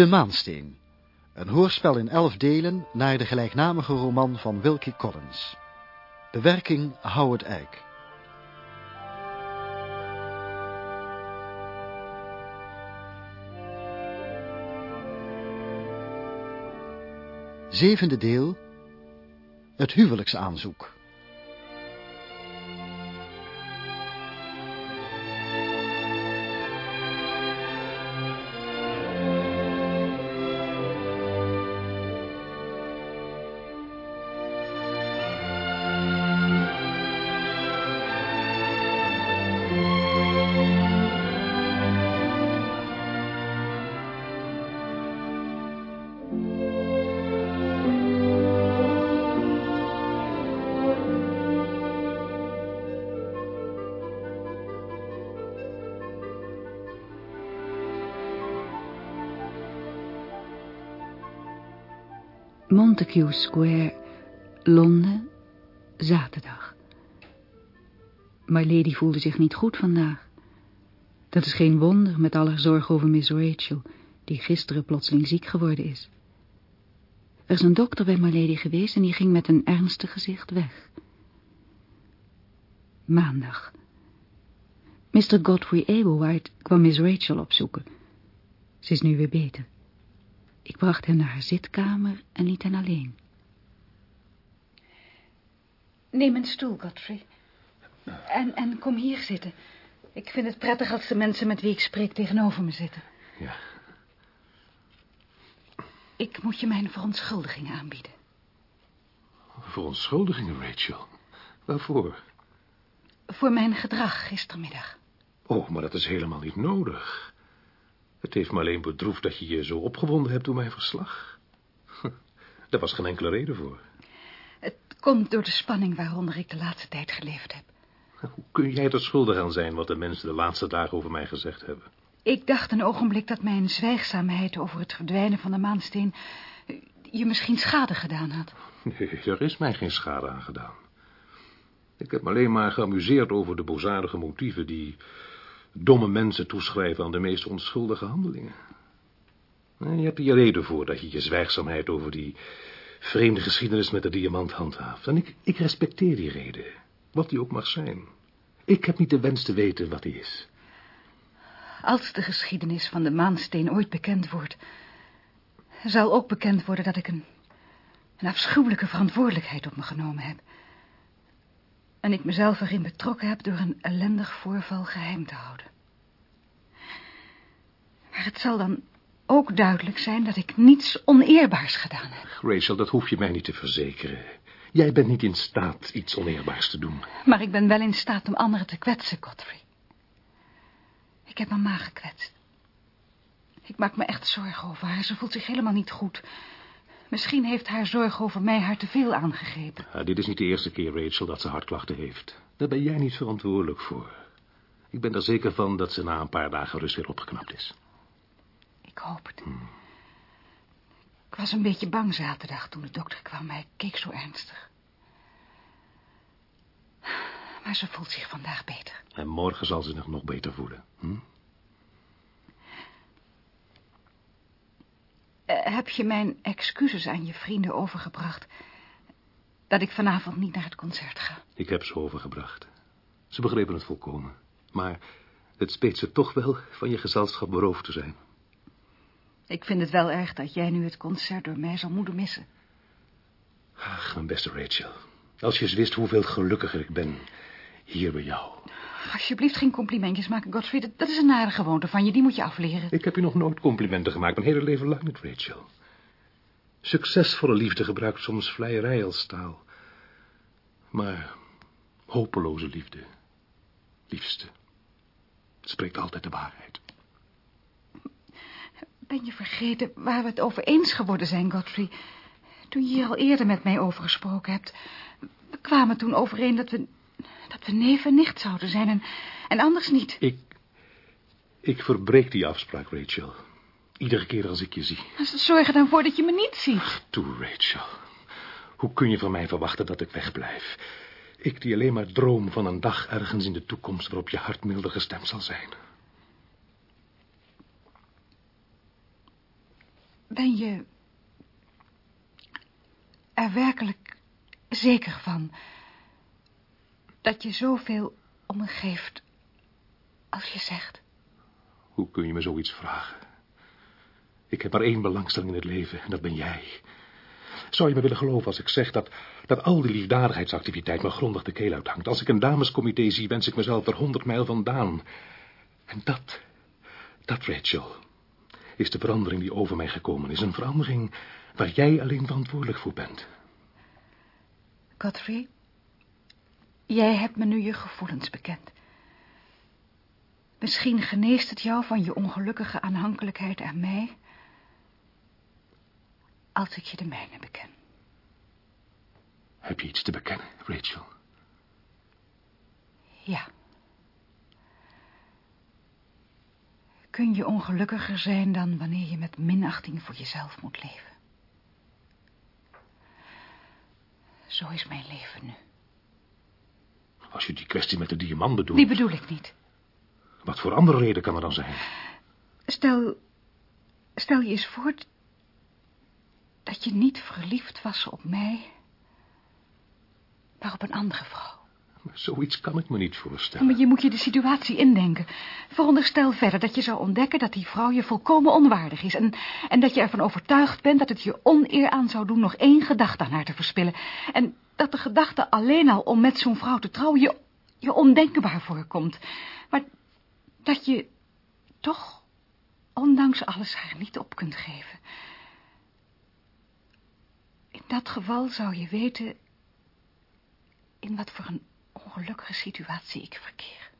De Maansteen. Een hoorspel in elf delen naar de gelijknamige roman van Wilkie Collins. Bewerking Howard Eyck. Zevende deel. Het huwelijksaanzoek. Montague Square, Londen, zaterdag. My lady voelde zich niet goed vandaag. Dat is geen wonder met alle zorg over Miss Rachel, die gisteren plotseling ziek geworden is. Er is een dokter bij my lady geweest en die ging met een ernstig gezicht weg. Maandag. Mr. Godfrey Ablewhite kwam Miss Rachel opzoeken. Ze is nu weer beter. Ik bracht hem naar haar zitkamer en liet hen alleen. Neem een stoel, Godfrey. En, en kom hier zitten. Ik vind het prettig als de mensen met wie ik spreek tegenover me zitten. Ja. Ik moet je mijn verontschuldigingen aanbieden. Verontschuldigingen, Rachel? Waarvoor? Voor mijn gedrag gistermiddag. Oh, maar dat is helemaal niet nodig. Het heeft me alleen bedroefd dat je je zo opgewonden hebt door mijn verslag. Daar was geen enkele reden voor. Het komt door de spanning waaronder ik de laatste tijd geleefd heb. Hoe kun jij er schuldig aan zijn wat de mensen de laatste dagen over mij gezegd hebben? Ik dacht een ogenblik dat mijn zwijgzaamheid over het verdwijnen van de maansteen je misschien schade gedaan had. Nee, er is mij geen schade aangedaan. Ik heb me alleen maar geamuseerd over de bozadige motieven die domme mensen toeschrijven aan de meest onschuldige handelingen. Je hebt er je reden voor dat je je zwijgzaamheid over die vreemde geschiedenis met de diamant handhaaft. En ik, ik respecteer die reden, wat die ook mag zijn. Ik heb niet de wens te weten wat die is. Als de geschiedenis van de maansteen ooit bekend wordt... zal ook bekend worden dat ik een, een afschuwelijke verantwoordelijkheid op me genomen heb. En ik mezelf erin betrokken heb door een ellendig voorval geheim te houden. Maar het zal dan ook duidelijk zijn dat ik niets oneerbaars gedaan heb. Rachel, dat hoef je mij niet te verzekeren. Jij bent niet in staat iets oneerbaars te doen. Maar ik ben wel in staat om anderen te kwetsen, Godfrey. Ik heb mama gekwetst. Ik maak me echt zorgen over haar. Ze voelt zich helemaal niet goed. Misschien heeft haar zorg over mij haar te veel aangegrepen. Ja, dit is niet de eerste keer, Rachel, dat ze hartklachten heeft. Daar ben jij niet verantwoordelijk voor. Ik ben er zeker van dat ze na een paar dagen rust weer opgeknapt is. Ik hoop het. Hmm. Ik was een beetje bang zaterdag toen de dokter kwam. Hij keek zo ernstig. Maar ze voelt zich vandaag beter. En morgen zal ze zich nog beter voelen. Hm? Eh, heb je mijn excuses aan je vrienden overgebracht... dat ik vanavond niet naar het concert ga? Ik heb ze overgebracht. Ze begrepen het volkomen. Maar het speet ze toch wel van je gezelschap beroofd te zijn. Ik vind het wel erg dat jij nu het concert door mij zal moeten missen. Ach, mijn beste Rachel. Als je eens wist hoeveel gelukkiger ik ben hier bij jou. Alsjeblieft geen complimentjes maken, Godfrey. Dat is een nare gewoonte van je, die moet je afleren. Ik heb je nog nooit complimenten gemaakt, mijn hele leven lang niet, Rachel. Succesvolle liefde gebruikt soms vleierij als taal. Maar hopeloze liefde, liefste, spreekt altijd de waarheid. Ben je vergeten waar we het over eens geworden zijn, Godfrey? Toen je hier al eerder met mij over gesproken hebt... we kwamen toen overeen dat we dat we neef en nicht zouden zijn en, en anders niet. Ik... Ik verbreek die afspraak, Rachel. Iedere keer als ik je zie. Zorg er dan voor dat je me niet ziet. Ach, toe, Rachel. Hoe kun je van mij verwachten dat ik wegblijf? Ik die alleen maar droom van een dag ergens in de toekomst... waarop je hart milder gestemd zal zijn. Ben je er werkelijk zeker van dat je zoveel om me geeft als je zegt? Hoe kun je me zoiets vragen? Ik heb maar één belangstelling in het leven en dat ben jij. Zou je me willen geloven als ik zeg dat, dat al die liefdadigheidsactiviteit me grondig de keel uithangt? Als ik een damescomité zie, wens ik mezelf er honderd mijl vandaan. En dat, dat, Rachel, is de verandering die over mij gekomen is. Een verandering waar jij alleen verantwoordelijk voor bent. Godfrey, jij hebt me nu je gevoelens bekend. Misschien geneest het jou van je ongelukkige aanhankelijkheid aan mij... als ik je de mijne beken. Heb je iets te bekennen, Rachel? Ja. Kun je ongelukkiger zijn dan wanneer je met minachting voor jezelf moet leven? Zo is mijn leven nu. Als je die kwestie met de diamant bedoelt... Die bedoel ik niet. Wat voor andere reden kan er dan zijn? Stel, stel je eens voor dat je niet verliefd was op mij, maar op een andere vrouw. Zoiets kan ik me niet voorstellen. Maar je moet je de situatie indenken. Veronderstel verder dat je zou ontdekken dat die vrouw je volkomen onwaardig is... en, en dat je ervan overtuigd bent dat het je oneer aan zou doen... nog één gedachte aan haar te verspillen. En dat de gedachte alleen al om met zo'n vrouw te trouwen... je, je ondenkbaar voorkomt. Maar dat je toch, ondanks alles, haar niet op kunt geven. In dat geval zou je weten... in wat voor een ongelukkige situatie ik verkeer.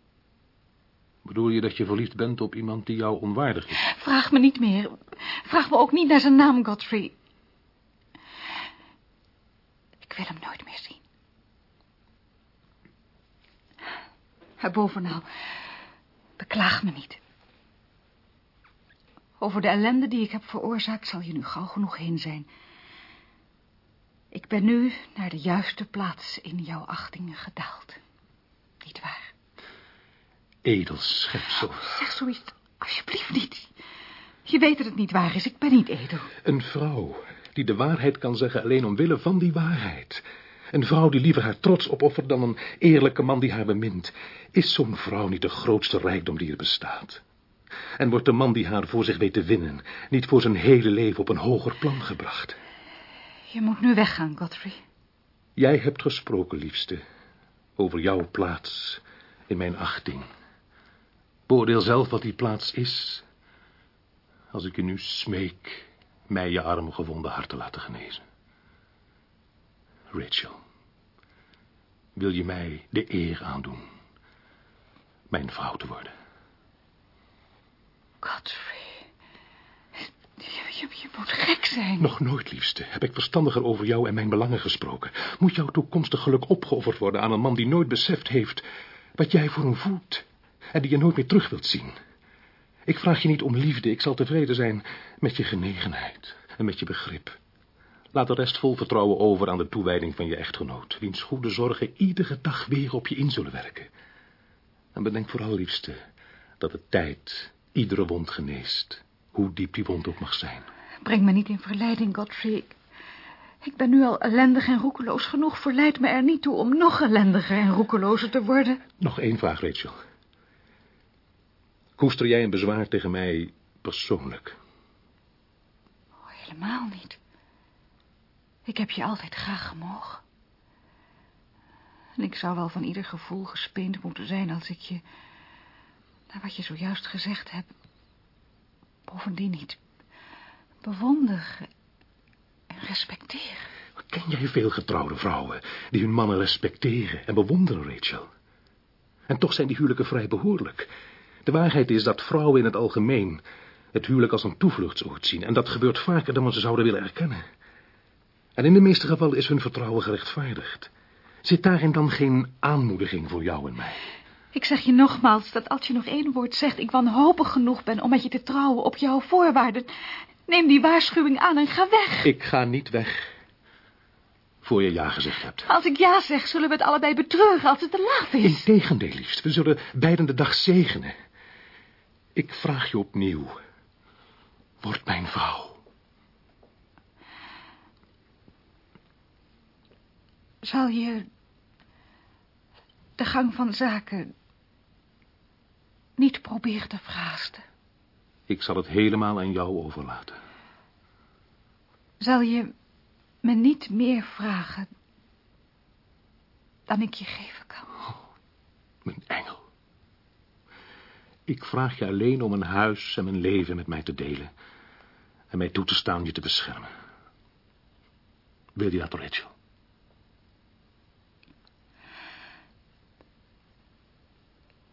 Bedoel je dat je verliefd bent op iemand die jou onwaardig is? Vraag me niet meer. Vraag me ook niet naar zijn naam, Godfrey. Ik wil hem nooit meer zien. Bovenal, beklaag me niet. Over de ellende die ik heb veroorzaakt zal je nu gauw genoeg heen zijn. Ik ben nu naar de juiste plaats in jouw achtingen gedaald. Niet waar? Edel schepsel. Oh, zeg zoiets alsjeblieft niet. Je weet dat het niet waar is. Ik ben niet edel. Een vrouw die de waarheid kan zeggen alleen omwille van die waarheid. Een vrouw die liever haar trots opoffert dan een eerlijke man die haar bemint. Is zo'n vrouw niet de grootste rijkdom die er bestaat? En wordt de man die haar voor zich weet te winnen... niet voor zijn hele leven op een hoger plan gebracht? Je moet nu weggaan, Godfrey. Jij hebt gesproken, liefste, over jouw plaats in mijn achting. Beoordeel zelf wat die plaats is, als ik je nu smeek mij je arme gewonde hart te laten genezen. Rachel, wil je mij de eer aandoen mijn vrouw te worden? Godfrey, je, je moet gek zijn. Nog nooit, liefste, heb ik verstandiger over jou en mijn belangen gesproken. Moet jouw toekomstig geluk opgeofferd worden aan een man die nooit beseft heeft wat jij voor hem voelt en die je nooit meer terug wilt zien? Ik vraag je niet om liefde, ik zal tevreden zijn met je genegenheid en met je begrip. Laat de rest vol vertrouwen over aan de toewijding van je echtgenoot, wiens goede zorgen iedere dag weer op je in zullen werken. En bedenk vooral, liefste, dat de tijd iedere wond geneest, hoe diep die wond ook mag zijn. Breng me niet in verleiding, Godfrey. Ik ben nu al ellendig en roekeloos genoeg. Verleid me er niet toe om nog ellendiger en roekelozer te worden. Nog één vraag, Rachel. Koester jij een bezwaar tegen mij persoonlijk? Oh, helemaal niet. Ik heb je altijd graag gemogen. En ik zou wel van ieder gevoel gespeend moeten zijn als ik je, naar wat je zojuist gezegd hebt, bovendien niet bewonder en respecteer. Ken jij veel getrouwde vrouwen die hun mannen respecteren en bewonderen, Rachel? En toch zijn die huwelijken vrij behoorlijk. De waarheid is dat vrouwen in het algemeen het huwelijk als een toevluchtsoord zien. En dat gebeurt vaker dan we ze zouden willen erkennen. En in de meeste gevallen is hun vertrouwen gerechtvaardigd. Zit daarin dan geen aanmoediging voor jou en mij? Ik zeg je nogmaals dat als je nog één woord zegt... ik wanhopig genoeg ben om met je te trouwen op jouw voorwaarden... neem die waarschuwing aan en ga weg. Ik ga niet weg. Voor je ja gezegd hebt. Als ik ja zeg, zullen we het allebei betreuren als het te laat is. Integendeel, liefst. We zullen beiden de dag zegenen. Ik vraag je opnieuw. Word mijn vrouw. Zal je de gang van zaken niet proberen te verhaasten? Ik zal het helemaal aan jou overlaten. Zal je me niet meer vragen dan ik je geven kan? Oh, mijn engel. Ik vraag je alleen om een huis en mijn leven met mij te delen. En mij toe te staan je te beschermen. Wil je dat, Rachel?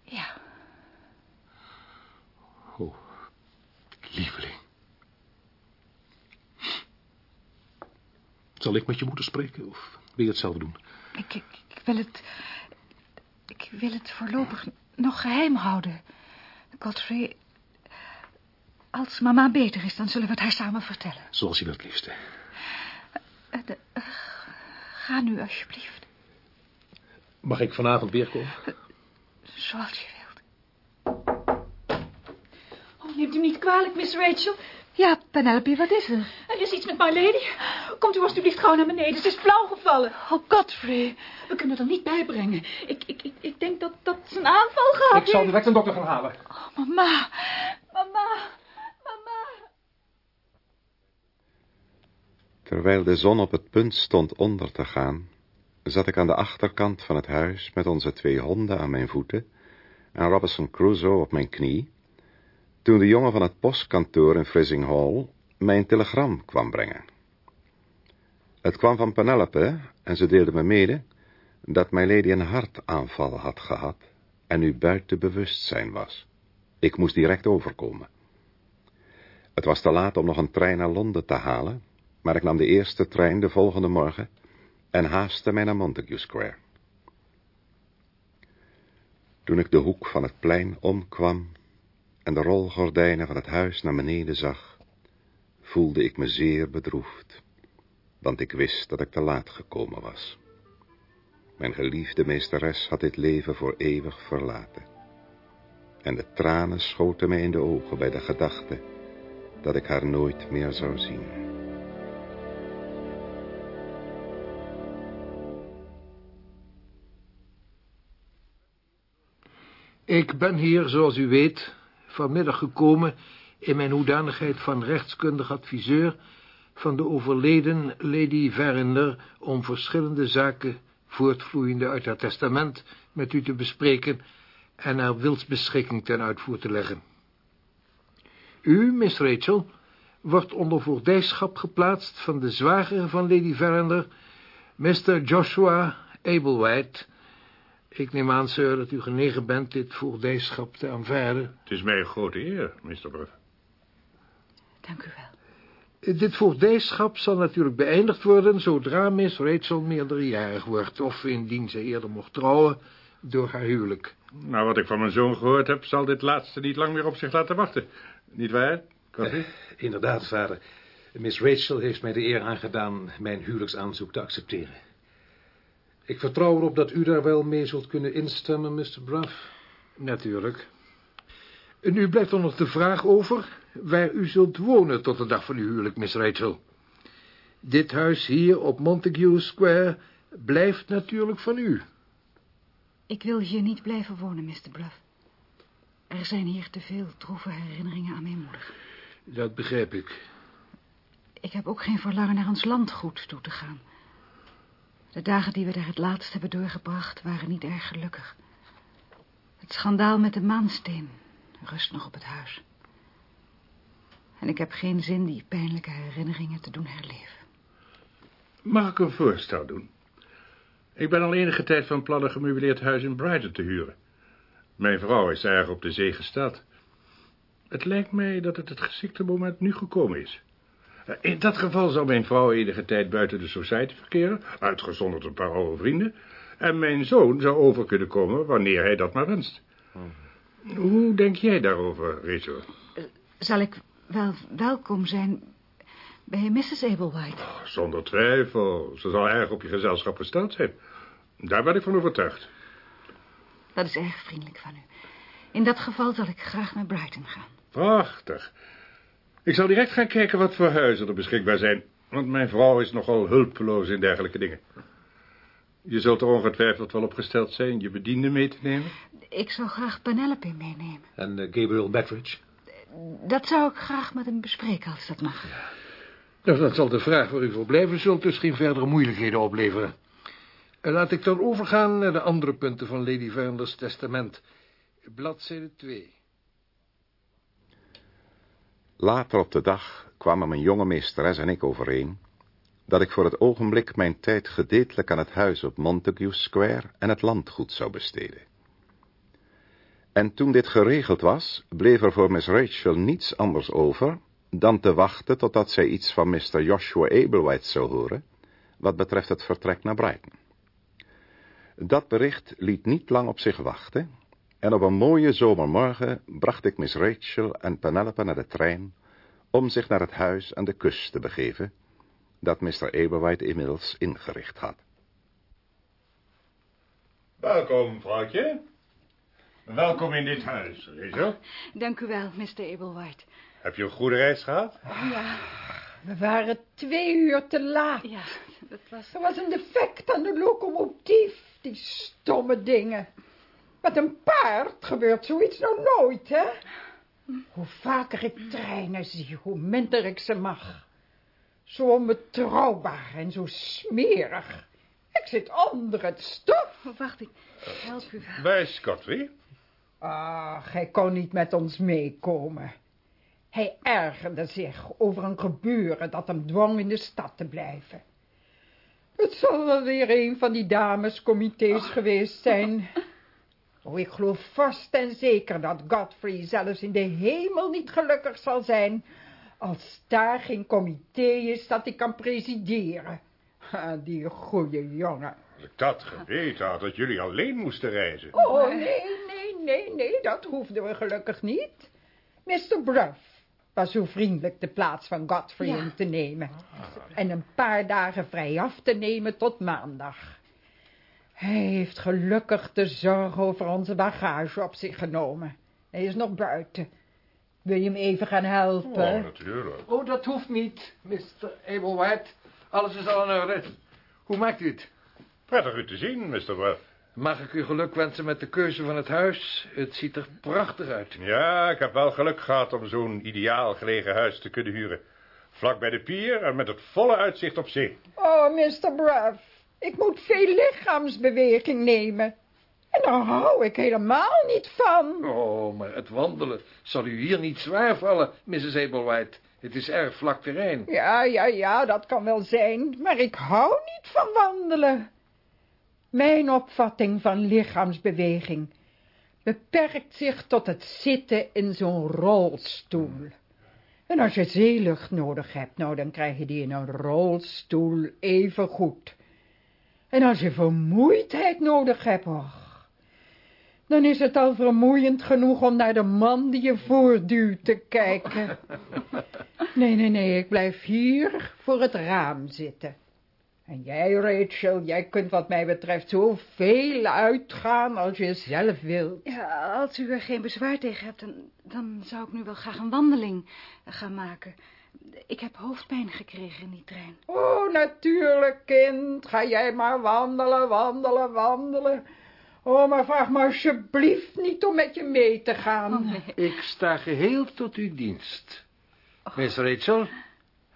Ja. Oh, lieveling. Zal ik met je moeten spreken of wil je het zelf doen? Ik, ik, ik wil het... Ik wil het voorlopig nog geheim houden. Godfrey, als mama beter is, dan zullen we het haar samen vertellen. Zoals je wilt, liefste. Uh, de, uh, ga nu, alsjeblieft. Mag ik vanavond weer komen? Uh, zoals je neemt u niet kwalijk, Miss Rachel. Ja, Penelope, wat is er? Er is iets met My Lady. Komt u alstublieft gauw naar beneden. Ze is flauw gevallen. Oh, Godfrey. We kunnen er niet bij brengen. Ik, ik, ik, ik denk dat, dat ze een aanval gehad Ik zal direct een dokter gaan halen. Oh, mama. Mama. Mama. Terwijl de zon op het punt stond onder te gaan, zat ik aan de achterkant van het huis met onze twee honden aan mijn voeten en Robinson Crusoe op mijn knie, toen de jongen van het postkantoor in Frizzing Hall mijn telegram kwam brengen. Het kwam van Penelope en ze deelde me mede dat mijn lady een hartaanval had gehad en nu buiten bewustzijn was. Ik moest direct overkomen. Het was te laat om nog een trein naar Londen te halen, maar ik nam de eerste trein de volgende morgen en haastte mij naar Montague Square. Toen ik de hoek van het plein omkwam en de rolgordijnen van het huis naar beneden zag, voelde ik me zeer bedroefd, want ik wist dat ik te laat gekomen was. Mijn geliefde meesteres had dit leven voor eeuwig verlaten. En de tranen schoten mij in de ogen bij de gedachte dat ik haar nooit meer zou zien. Ik ben hier, zoals u weet, vanmiddag gekomen in mijn hoedanigheid van rechtskundig adviseur van de overleden Lady Verinder om verschillende zaken voortvloeiende uit haar testament met u te bespreken en haar wilsbeschikking ten uitvoer te leggen. U, Miss Rachel, wordt onder voogdijschap geplaatst van de zwager van Lady Verinder, Mr. Joshua Ablewhite. Ik neem aan, sir, dat u genegen bent dit voogdijschap te aanvaarden. Het is mij een grote eer, Mr. Bruff. Dank u wel. Dit voogdijschap zal natuurlijk beëindigd worden zodra Miss Rachel meerderjarig wordt, of indien ze eerder mocht trouwen door haar huwelijk. Nou, wat ik van mijn zoon gehoord heb, zal dit laatste niet lang meer op zich laten wachten. Niet waar, Coffee? Uh, inderdaad, vader. Miss Rachel heeft mij de eer aangedaan mijn huwelijksaanzoek te accepteren. Ik vertrouw erop dat u daar wel mee zult kunnen instemmen, Mr. Bruff. Natuurlijk. Nu blijft er nog de vraag over waar u zult wonen tot de dag van uw huwelijk, Miss Rachel. Dit huis hier op Montague Square blijft natuurlijk van u. Ik wil hier niet blijven wonen, Mr. Bluff. Er zijn hier te veel droeve herinneringen aan mijn moeder. Dat begrijp ik. Ik heb ook geen verlangen naar ons landgoed toe te gaan. De dagen die we daar het laatst hebben doorgebracht waren niet erg gelukkig. Het schandaal met de maansteen rust nog op het huis. En ik heb geen zin die pijnlijke herinneringen te doen herleven. Mag ik een voorstel doen? Ik ben al enige tijd van plan een gemeubileerd huis in Brighton te huren. Mijn vrouw is erg op de zee gesteld. Het lijkt mij dat het het geschikte moment nu gekomen is. In dat geval zou mijn vrouw enige tijd buiten de society verkeren, uitgezonderd een paar oude vrienden, en mijn zoon zou over kunnen komen wanneer hij dat maar wenst. Hoe denk jij daarover, Rachel? Zal ik wel welkom zijn bij Mrs. Ablewhite? Oh, zonder twijfel. Ze zal erg op je gezelschap gesteld zijn. Daar ben ik van overtuigd. Dat is erg vriendelijk van u. In dat geval zal ik graag naar Brighton gaan. Prachtig. Ik zal direct gaan kijken wat voor huizen er beschikbaar zijn. Want mijn vrouw is nogal hulpeloos in dergelijke dingen. Je zult er ongetwijfeld wel op gesteld zijn je bediende mee te nemen. Ik zou graag Penelope meenemen. En eh, Gabriel Bettridge? Dat zou ik graag met hem bespreken, als dat mag. Nou, dan zal de vraag waar u voor blijven zult dus geen verdere moeilijkheden opleveren. En laat ik dan overgaan naar de andere punten van Lady Veranders testament. Bladzijde 2. Later op de dag kwamen mijn jonge meesteres en ik overeen dat ik voor het ogenblik mijn tijd gedeeltelijk aan het huis op Montague Square en het landgoed zou besteden. En toen dit geregeld was, bleef er voor Miss Rachel niets anders over dan te wachten totdat zij iets van Mr. Joshua Ablewhite zou horen, wat betreft het vertrek naar Brighton. Dat bericht liet niet lang op zich wachten, en op een mooie zomermorgen bracht ik Miss Rachel en Penelope naar de trein om zich naar het huis aan de kust te begeven, dat Mr. Ablewhite inmiddels ingericht had. Welkom, vrouwtje. Welkom in dit huis, Rachel. Dank u wel, Mr. Ablewhite. Heb je een goede reis gehad? We waren twee uur te laat. Ja, dat was... Er was een defect aan de locomotief. Die stomme dingen. Met een paard gebeurt zoiets nou nooit, hè? Hoe vaker ik treinen zie, hoe minder ik ze mag. Zo onbetrouwbaar en zo smerig. Ik zit onder het stof. Oh, wacht, ik help u wel. Bij Scotty. Ah, hij kon niet met ons meekomen. Hij ergerde zich over een gebeuren dat hem dwong in de stad te blijven. Het zal wel weer een van die damescomité's geweest zijn. Oh, ik geloof vast en zeker dat Godfrey zelfs in de hemel niet gelukkig zal zijn... als daar geen comité is dat hij kan presideren. Ah, die goeie jongen. Als ik dat geweten had, dat jullie alleen moesten reizen. Oh, nee, nee, nee, nee, dat hoefden we gelukkig niet. Mr. Bruff was zo vriendelijk de plaats van Godfrey Ja. in te nemen. En een paar dagen vrij af te nemen tot maandag. Hij heeft gelukkig de zorg over onze bagage op zich genomen. Hij is nog buiten. Wil je hem even gaan helpen? Oh, natuurlijk. Oh, dat hoeft niet, Mr. Ablewhite. Alles is al in orde. Hoe maakt u het? Prettig u te zien, Mr. Bruff. Mag ik u geluk wensen met de keuze van het huis? Het ziet er prachtig uit. Ja, ik heb wel geluk gehad om zo'n ideaal gelegen huis te kunnen huren. Vlak bij de pier en met het volle uitzicht op zee. Oh, Mr. Bruff, ik moet veel lichaamsbeweging nemen. En daar hou ik helemaal niet van. Oh, maar het wandelen zal u hier niet zwaar vallen, Mrs. Ablewhite. Het is erg vlak terrein. Ja, ja, ja, dat kan wel zijn, maar ik hou niet van wandelen. Mijn opvatting van lichaamsbeweging beperkt zich tot het zitten in zo'n rolstoel. En als je zeelucht nodig hebt, nou, dan krijg je die in een rolstoel even goed. En als je vermoeidheid nodig hebt, och, dan is het al vermoeiend genoeg om naar de man die je voortduwt te kijken. Nee, nee, nee, ik blijf hier voor het raam zitten. En jij, Rachel, jij kunt wat mij betreft zoveel uitgaan als je zelf wilt. Ja, als u er geen bezwaar tegen hebt, dan, dan zou ik nu wel graag een wandeling gaan maken. Ik heb hoofdpijn gekregen in die trein. Oh, natuurlijk, kind. Ga jij maar wandelen, wandelen, wandelen. Oh, maar vraag me alsjeblieft niet om met je mee te gaan. Ik sta geheel tot uw dienst. Miss Rachel,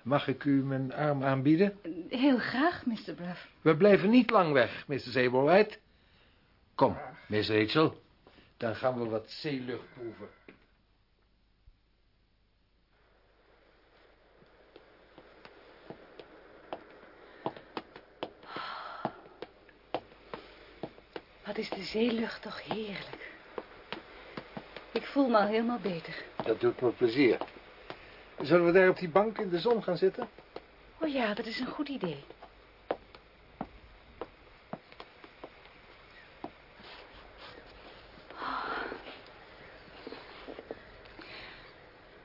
mag ik u mijn arm aanbieden? Heel graag, Mr. Bruff. We blijven niet lang weg, Mrs. Ablewhite. Kom, Miss Rachel, dan gaan we wat zeelucht proeven. Wat is de zeelucht toch heerlijk. Ik voel me al helemaal beter. Dat doet me plezier. Zullen we daar op die bank in de zon gaan zitten? Oh ja, dat is een goed idee.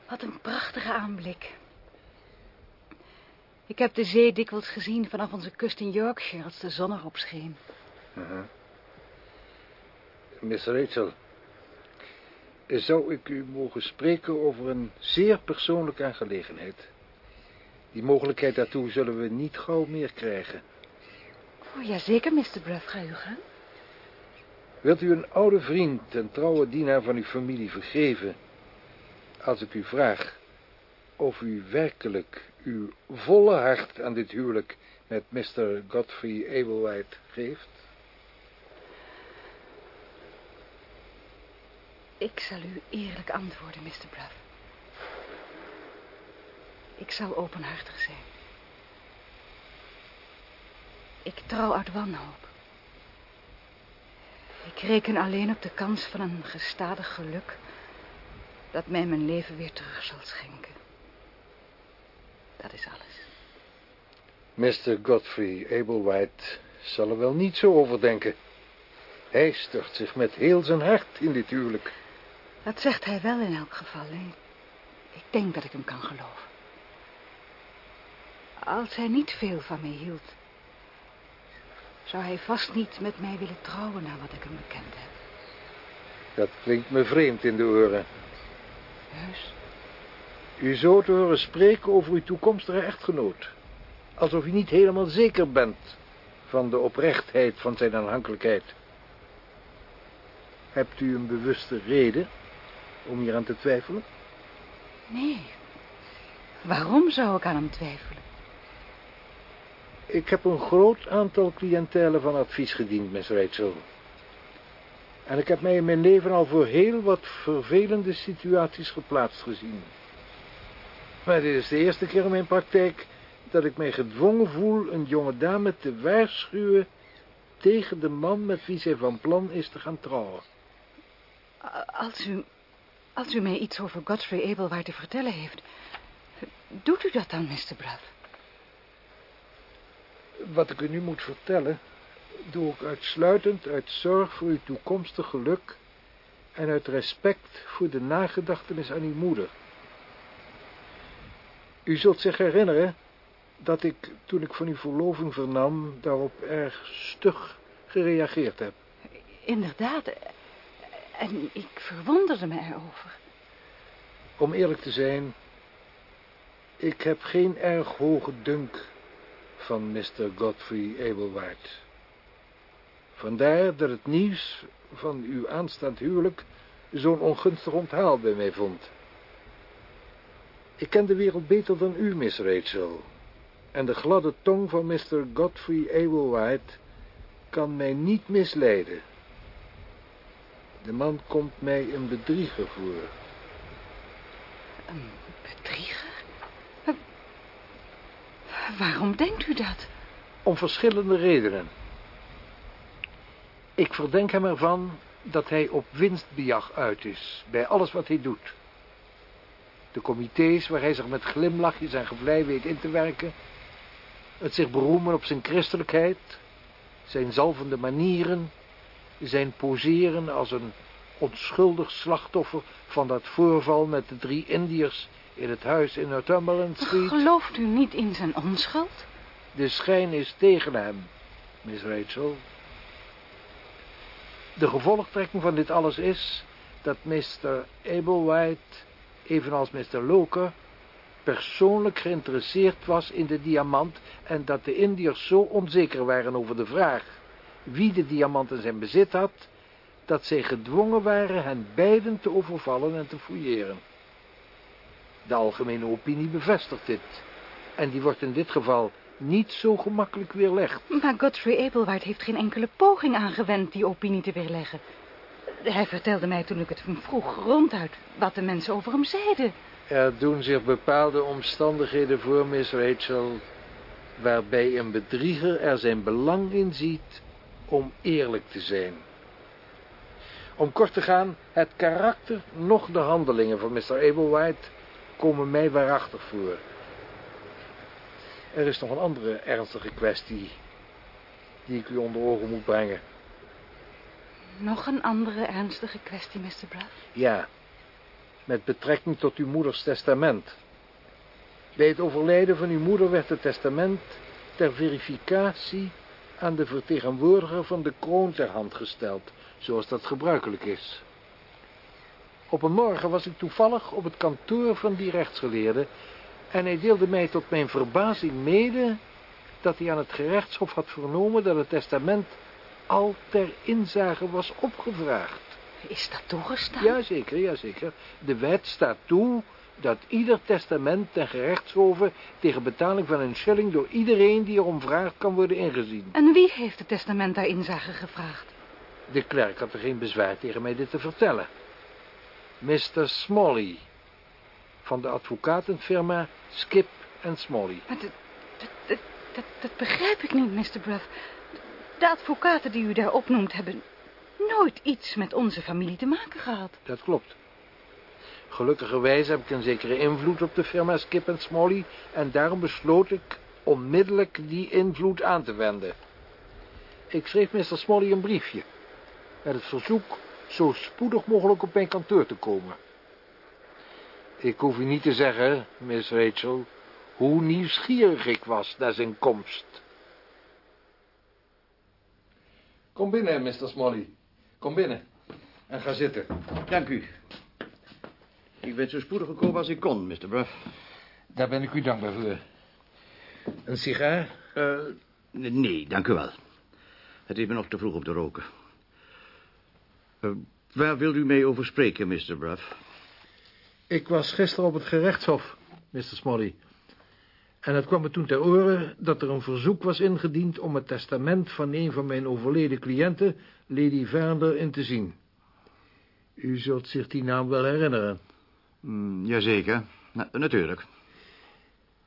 Wat een prachtige aanblik. Ik heb de zee dikwijls gezien vanaf onze kust in Yorkshire als de zon erop scheen. Miss Rachel, zou ik u mogen spreken over een zeer persoonlijke aangelegenheid? Die mogelijkheid daartoe zullen we niet gauw meer krijgen. Oh, jazeker, Mr. Bruff. Ga u gaan. Wilt u een oude vriend en trouwe dienaar van uw familie vergeven... als ik u vraag of u werkelijk uw volle hart aan dit huwelijk met Mr. Godfrey Ablewhite geeft? Ik zal u eerlijk antwoorden, Mr. Bruff. Ik zal openhartig zijn. Ik trouw uit wanhoop. Ik reken alleen op de kans van een gestadig geluk... dat mij mijn leven weer terug zal schenken. Dat is alles. Mr. Godfrey Ablewhite zal er wel niet zo over denken. Hij stort zich met heel zijn hart in dit huwelijk. Dat zegt hij wel in elk geval. Hè? Ik denk dat ik hem kan geloven. Als hij niet veel van mij hield... zou hij vast niet met mij willen trouwen na wat ik hem bekend heb. Dat klinkt me vreemd in de oren. Heus? U zo te horen spreken over uw toekomstige echtgenoot. Alsof u niet helemaal zeker bent van de oprechtheid van zijn aanhankelijkheid. Hebt u een bewuste reden om hier aan te twijfelen? Nee. Waarom zou ik aan hem twijfelen? Ik heb een groot aantal cliëntelen van advies gediend, Miss Rachel. En ik heb mij in mijn leven al voor heel wat vervelende situaties geplaatst gezien. Maar dit is de eerste keer in mijn praktijk dat ik mij gedwongen voel een jonge dame te waarschuwen tegen de man met wie zij van plan is te gaan trouwen. Als u, als u mij iets over Godfrey Abelwaard te vertellen heeft, doet u dat dan, Mr. Bruff? Wat ik u nu moet vertellen, doe ik uitsluitend uit zorg voor uw toekomstig geluk en uit respect voor de nagedachtenis aan uw moeder. U zult zich herinneren dat ik, toen ik van uw verloving vernam, daarop erg stug gereageerd heb. Inderdaad, en ik verwonderde me erover. Om eerlijk te zijn, ik heb geen erg hoge dunk van Mr. Godfrey Abelwaard. Vandaar dat het nieuws van uw aanstaand huwelijk zo'n ongunstig onthaal bij mij vond. Ik ken de wereld beter dan u, Miss Rachel. En de gladde tong van Mr. Godfrey Ablewhite kan mij niet misleiden. De man komt mij een bedrieger voor. Een bedrieger? Waarom denkt u dat? Om verschillende redenen. Ik verdenk hem ervan dat hij op winstbejag uit is, bij alles wat hij doet. De comité's waar hij zich met glimlachjes en gevlei weet in te werken, het zich beroemen op zijn christelijkheid, zijn zalvende manieren, zijn poseren als een onschuldig slachtoffer van dat voorval met de drie Indiërs in het huis in Northumberland Street. Gelooft u niet in zijn onschuld? De schijn is tegen hem, Miss Rachel. De gevolgtrekking van dit alles is dat Mr. Ablewhite, evenals Mr. Loker, persoonlijk geïnteresseerd was in de diamant en dat de Indiërs zo onzeker waren over de vraag wie de diamant in zijn bezit had, dat zij gedwongen waren hen beiden te overvallen en te fouilleren. De algemene opinie bevestigt dit. En die wordt in dit geval niet zo gemakkelijk weerlegd. Maar Godfrey Ablewhite heeft geen enkele poging aangewend die opinie te weerleggen. Hij vertelde mij toen ik het hem vroeg ronduit wat de mensen over hem zeiden. Er doen zich bepaalde omstandigheden voor, Miss Rachel, waarbij een bedrieger er zijn belang in ziet om eerlijk te zijn. Om kort te gaan, het karakter noch de handelingen van Mr. Ablewhite komen mij waarachtig voor. Er is nog een andere ernstige kwestie die ik u onder ogen moet brengen. Nog een andere ernstige kwestie, Mr. Bruff? Ja, met betrekking tot uw moeders testament. Bij het overlijden van uw moeder werd het testament ter verificatie aan de vertegenwoordiger van de kroon ter hand gesteld, zoals dat gebruikelijk is. Op een morgen was ik toevallig op het kantoor van die rechtsgeleerde en hij deelde mij tot mijn verbazing mede dat hij aan het gerechtshof had vernomen dat het testament al ter inzage was opgevraagd. Is dat toegestaan? Jazeker, jazeker. De wet staat toe dat ieder testament ten gerechtshoven tegen betaling van een shilling door iedereen die erom vraagt kan worden ingezien. En wie heeft het testament daar inzage gevraagd? De klerk had er geen bezwaar tegen mij dit te vertellen. Mr. Smalley, van de advocatenfirma Skip en Smalley. Maar dat, dat, dat, dat, dat begrijp ik niet, Mr. Bruff. De advocaten die u daar opnoemt hebben nooit iets met onze familie te maken gehad. Dat klopt. Gelukkigerwijs heb ik een zekere invloed op de firma Skip en en daarom besloot ik onmiddellijk die invloed aan te wenden. Ik schreef Mr. Smalley een briefje... met het verzoek zo spoedig mogelijk op mijn kantoor te komen. Ik hoef u niet te zeggen, Miss Rachel... hoe nieuwsgierig ik was naar zijn komst. Kom binnen, Mr. Smalley. Kom binnen. En ga zitten. Dank u. Ik ben zo spoedig gekomen als ik kon, Mr. Bruff. Daar ben ik u dankbaar voor. Een sigaar? Uh, nee, dank u wel. Het is me nog te vroeg om te roken. Uh, waar wilt u mee over spreken, Mr. Bruff? Ik was gisteren op het gerechtshof, Mr. Smalley. En het kwam me toen ter oren dat er een verzoek was ingediend... om het testament van een van mijn overleden cliënten, Lady Vernder, in te zien. U zult zich die naam wel herinneren. Mm, jazeker, Na, natuurlijk.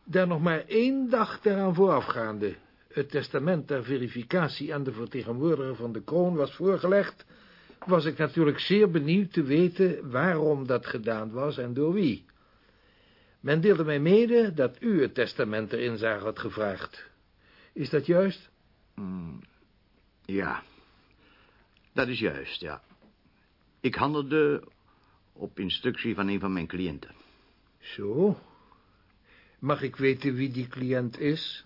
Daar nog maar één dag eraan voorafgaande... het testament ter verificatie aan de vertegenwoordiger van de kroon was voorgelegd... was ik natuurlijk zeer benieuwd te weten waarom dat gedaan was en door wie... Men deelde mij mede dat u het testament erin zag had gevraagd. Is dat juist? Mm, ja, dat is juist, ja. Ik handelde op instructie van een van mijn cliënten. Zo. Mag ik weten wie die cliënt is?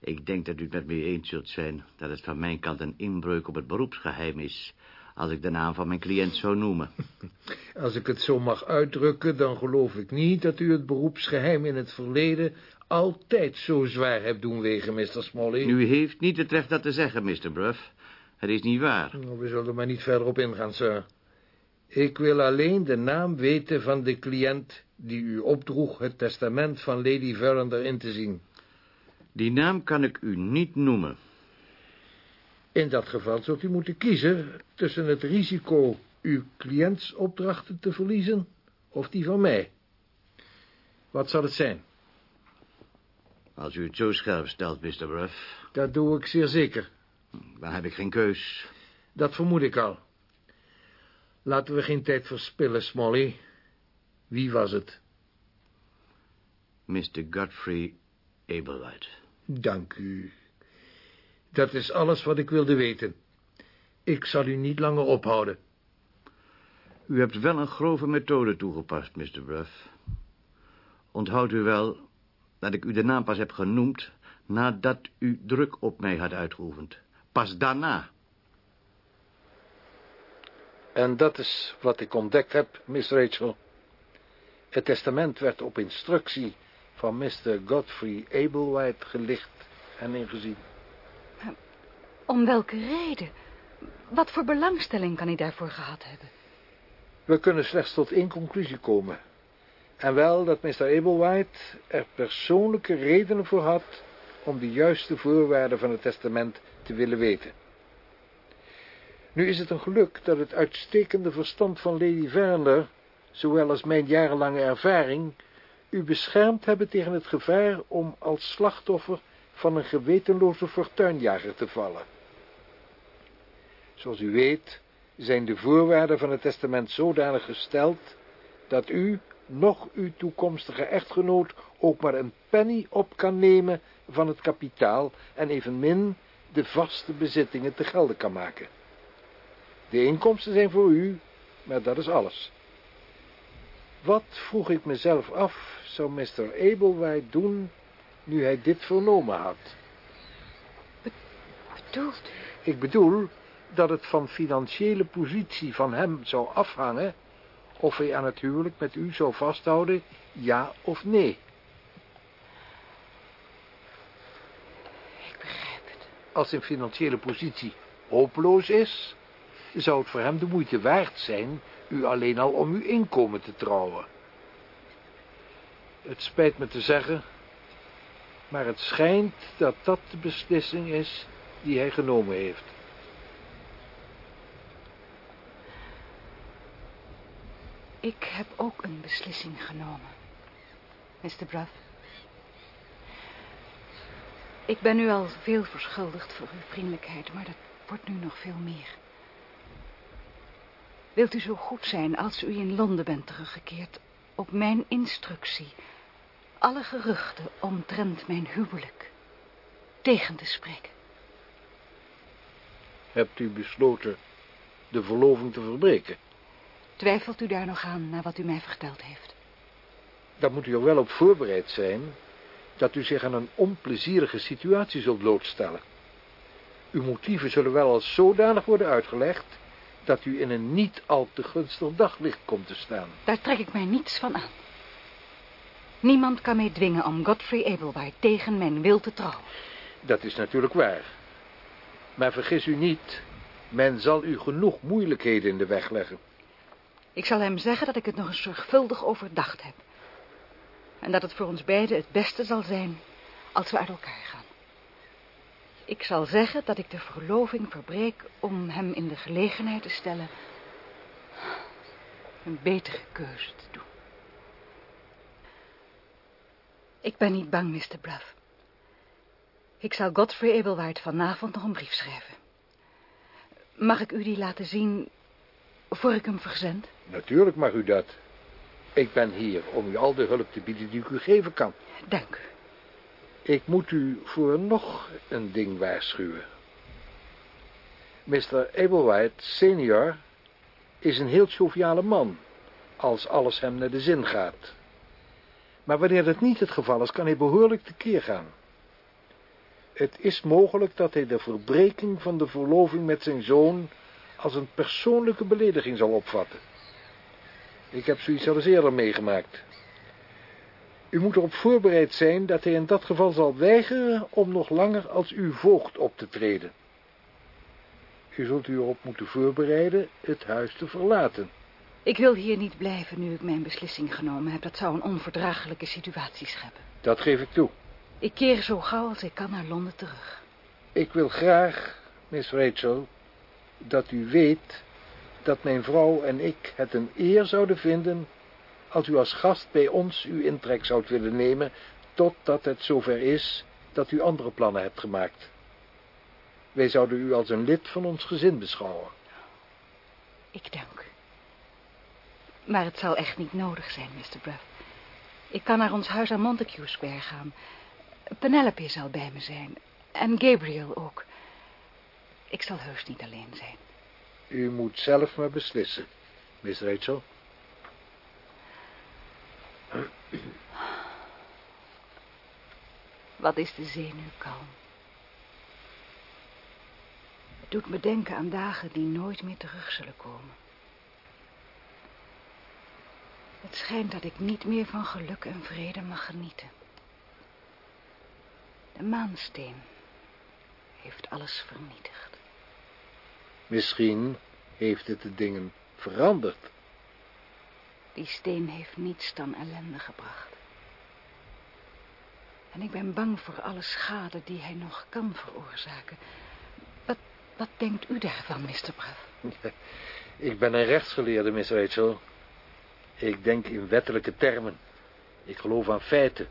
Ik denk dat u het met me eens zult zijn... dat het van mijn kant een inbreuk op het beroepsgeheim is als ik de naam van mijn cliënt zou noemen. Als ik het zo mag uitdrukken, dan geloof ik niet dat u het beroepsgeheim in het verleden altijd zo zwaar hebt doen wegen, Mr. Smalley. U heeft niet het recht dat te zeggen, Mr. Bruff. Het is niet waar. Nou, we zullen er maar niet verder op ingaan, sir. Ik wil alleen de naam weten van de cliënt die u opdroeg het testament van Lady Verlander in te zien. Die naam kan ik u niet noemen. In dat geval zult u moeten kiezen tussen het risico uw cliëntsopdrachten te verliezen of die van mij. Wat zal het zijn? Als u het zo scherp stelt, Mr. Bruff. Dat doe ik zeer zeker. Dan heb ik geen keus. Dat vermoed ik al. Laten we geen tijd verspillen, Smolly. Wie was het? Mr. Godfrey Ablewhite. Dank u. Dat is alles wat ik wilde weten. Ik zal u niet langer ophouden. U hebt wel een grove methode toegepast, Mr. Bruff. Onthoudt u wel dat ik u de naam pas heb genoemd... nadat u druk op mij had uitgeoefend. Pas daarna. En dat is wat ik ontdekt heb, Miss Rachel. Het testament werd op instructie van Mr. Godfrey Ablewhite gelicht en ingezien. Om welke reden? Wat voor belangstelling kan hij daarvoor gehad hebben? We kunnen slechts tot één conclusie komen. En wel dat Mr. Ablewhite er persoonlijke redenen voor had... om de juiste voorwaarden van het testament te willen weten. Nu is het een geluk dat het uitstekende verstand van Lady Verner... zowel als mijn jarenlange ervaring... u beschermd hebben tegen het gevaar om als slachtoffer... van een gewetenloze fortuinjager te vallen. Zoals u weet zijn de voorwaarden van het testament zodanig gesteld dat u, nog uw toekomstige echtgenoot, ook maar een penny op kan nemen van het kapitaal en evenmin de vaste bezittingen te gelden kan maken. De inkomsten zijn voor u, maar dat is alles. Wat, vroeg ik mezelf af, zou Mr. Ablewhite doen nu hij dit vernomen had? Bedoelt u? Ik bedoel dat het van financiële positie van hem zou afhangen of hij aan het huwelijk met u zou vasthouden, ja of nee. als zijn financiële positie hopeloos is, zou het voor hem de moeite waard zijn u alleen al om uw inkomen te trouwen. Het spijt me te zeggen, maar het schijnt dat dat de beslissing is die hij genomen heeft. Ik heb ook een beslissing genomen, Mr. Bruff. Ik ben u al veel verschuldigd voor uw vriendelijkheid, maar dat wordt nu nog veel meer. Wilt u zo goed zijn als u in Londen bent teruggekeerd, op mijn instructie, alle geruchten omtrent mijn huwelijk tegen te spreken? Hebt u besloten de verloving te verbreken? Twijfelt u daar nog aan, na wat u mij verteld heeft? Dan moet u er wel op voorbereid zijn dat u zich aan een onplezierige situatie zult blootstellen. Uw motieven zullen wel als zodanig worden uitgelegd dat u in een niet al te gunstig daglicht komt te staan. Daar trek ik mij niets van aan. Niemand kan mij dwingen om Godfrey Ablewhite tegen mijn wil te trouwen. Dat is natuurlijk waar. Maar vergis u niet, men zal u genoeg moeilijkheden in de weg leggen. Ik zal hem zeggen dat ik het nog eens zorgvuldig overdacht heb. En dat het voor ons beiden het beste zal zijn als we uit elkaar gaan. Ik zal zeggen dat ik de verloving verbreek om hem in de gelegenheid te stellen een betere keuze te doen. Ik ben niet bang, Mr. Bluff. Ik zal Godfrey Abelwaard vanavond nog een brief schrijven. Mag ik u die laten zien voor ik hem verzend? Natuurlijk mag u dat. Ik ben hier om u al de hulp te bieden die ik u geven kan. Dank u. Ik moet u voor nog een ding waarschuwen. Mr. Ablewhite senior is een heel joviale man, als alles hem naar de zin gaat. Maar wanneer dat niet het geval is, kan hij behoorlijk tekeer gaan. Het is mogelijk dat hij de verbreking van de verloving met zijn zoon als een persoonlijke belediging zal opvatten. Ik heb zoiets al eens eerder meegemaakt. U moet erop voorbereid zijn dat hij in dat geval zal weigeren om nog langer als uw voogd op te treden. U zult u erop moeten voorbereiden het huis te verlaten. Ik wil hier niet blijven nu ik mijn beslissing genomen heb. Dat zou een onverdraaglijke situatie scheppen. Dat geef ik toe. Ik keer zo gauw als ik kan naar Londen terug. Ik wil graag, Miss Rachel, dat u weet dat mijn vrouw en ik het een eer zouden vinden als u als gast bij ons uw intrek zou willen nemen, totdat het zover is dat u andere plannen hebt gemaakt. Wij zouden u als een lid van ons gezin beschouwen. Ik dank. Maar het zal echt niet nodig zijn, Mr. Bruff. Ik kan naar ons huis aan Montague Square gaan. Penelope zal bij me zijn. En Gabriel ook. Ik zal heus niet alleen zijn. U moet zelf maar beslissen, Miss Rachel. Wat is de zenuw kalm? Het doet me denken aan dagen die nooit meer terug zullen komen. Het schijnt dat ik niet meer van geluk en vrede mag genieten. De maansteen heeft alles vernietigd. Misschien heeft het de dingen veranderd. Die steen heeft niets dan ellende gebracht. En ik ben bang voor alle schade die hij nog kan veroorzaken. Wat, wat denkt u daarvan, Mr. Bruff? Ik ben een rechtsgeleerde, Miss Rachel. Ik denk in wettelijke termen. Ik geloof aan feiten.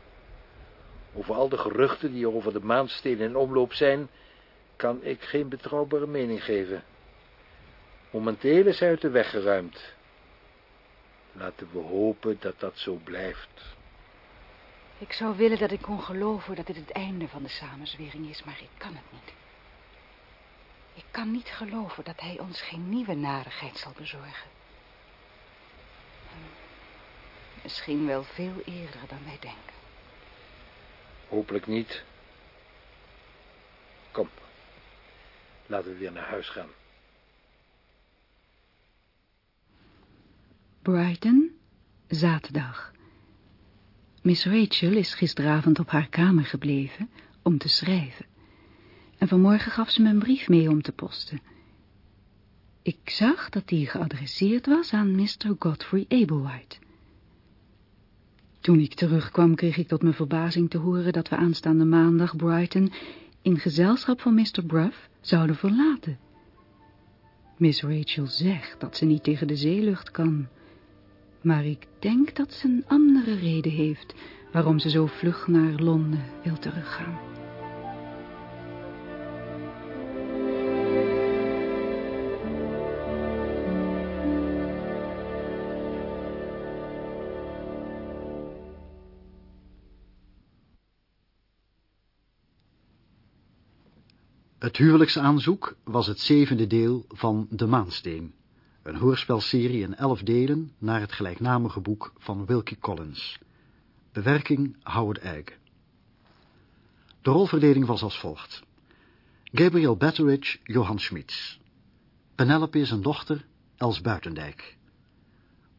Over al de geruchten die over de maansteen in omloop zijn... kan ik geen betrouwbare mening geven. Momenteel is hij uit de weg geruimd. Laten we hopen dat dat zo blijft. Ik zou willen dat ik kon geloven dat dit het einde van de samenzwering is, maar ik kan het niet. Ik kan niet geloven dat hij ons geen nieuwe narigheid zal bezorgen. Misschien wel veel eerder dan wij denken. Hopelijk niet. Kom, laten we weer naar huis gaan. Brighton, zaterdag. Miss Rachel is gisteravond op haar kamer gebleven om te schrijven. En vanmorgen gaf ze me een brief mee om te posten. Ik zag dat die geadresseerd was aan Mr. Godfrey Ablewhite. Toen ik terugkwam kreeg ik tot mijn verbazing te horen dat we aanstaande maandag Brighton in gezelschap van Mr. Bruff zouden verlaten. Miss Rachel zegt dat ze niet tegen de zeelucht kan. Maar ik denk dat ze een andere reden heeft waarom ze zo vlug naar Londen wil teruggaan. Het huwelijksaanzoek was het zevende deel van De Maansteen, een hoorspelserie in elf delen naar het gelijknamige boek van Wilkie Collins. Bewerking Howard Egg. De rolverdeling was als volgt. Gabriel Betteridge, Johan Schmitz. Penelope zijn dochter, Els Buitendijk.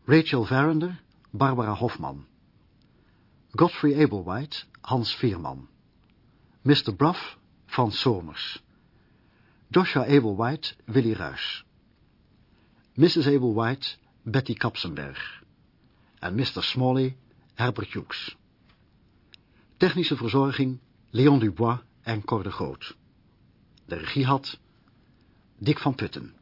Rachel Verinder, Barbara Hofman. Godfrey Ablewhite, Hans Veerman. Mr. Bruff, Frans Somers. Joshua Ablewhite, Willy Ruys. Mrs. Ablewhite, Betty Kapsenberg. En Mr. Smalley, Herbert Hughes. Technische verzorging, Leon Dubois en Cor de Groot. De regie had Dick van Putten.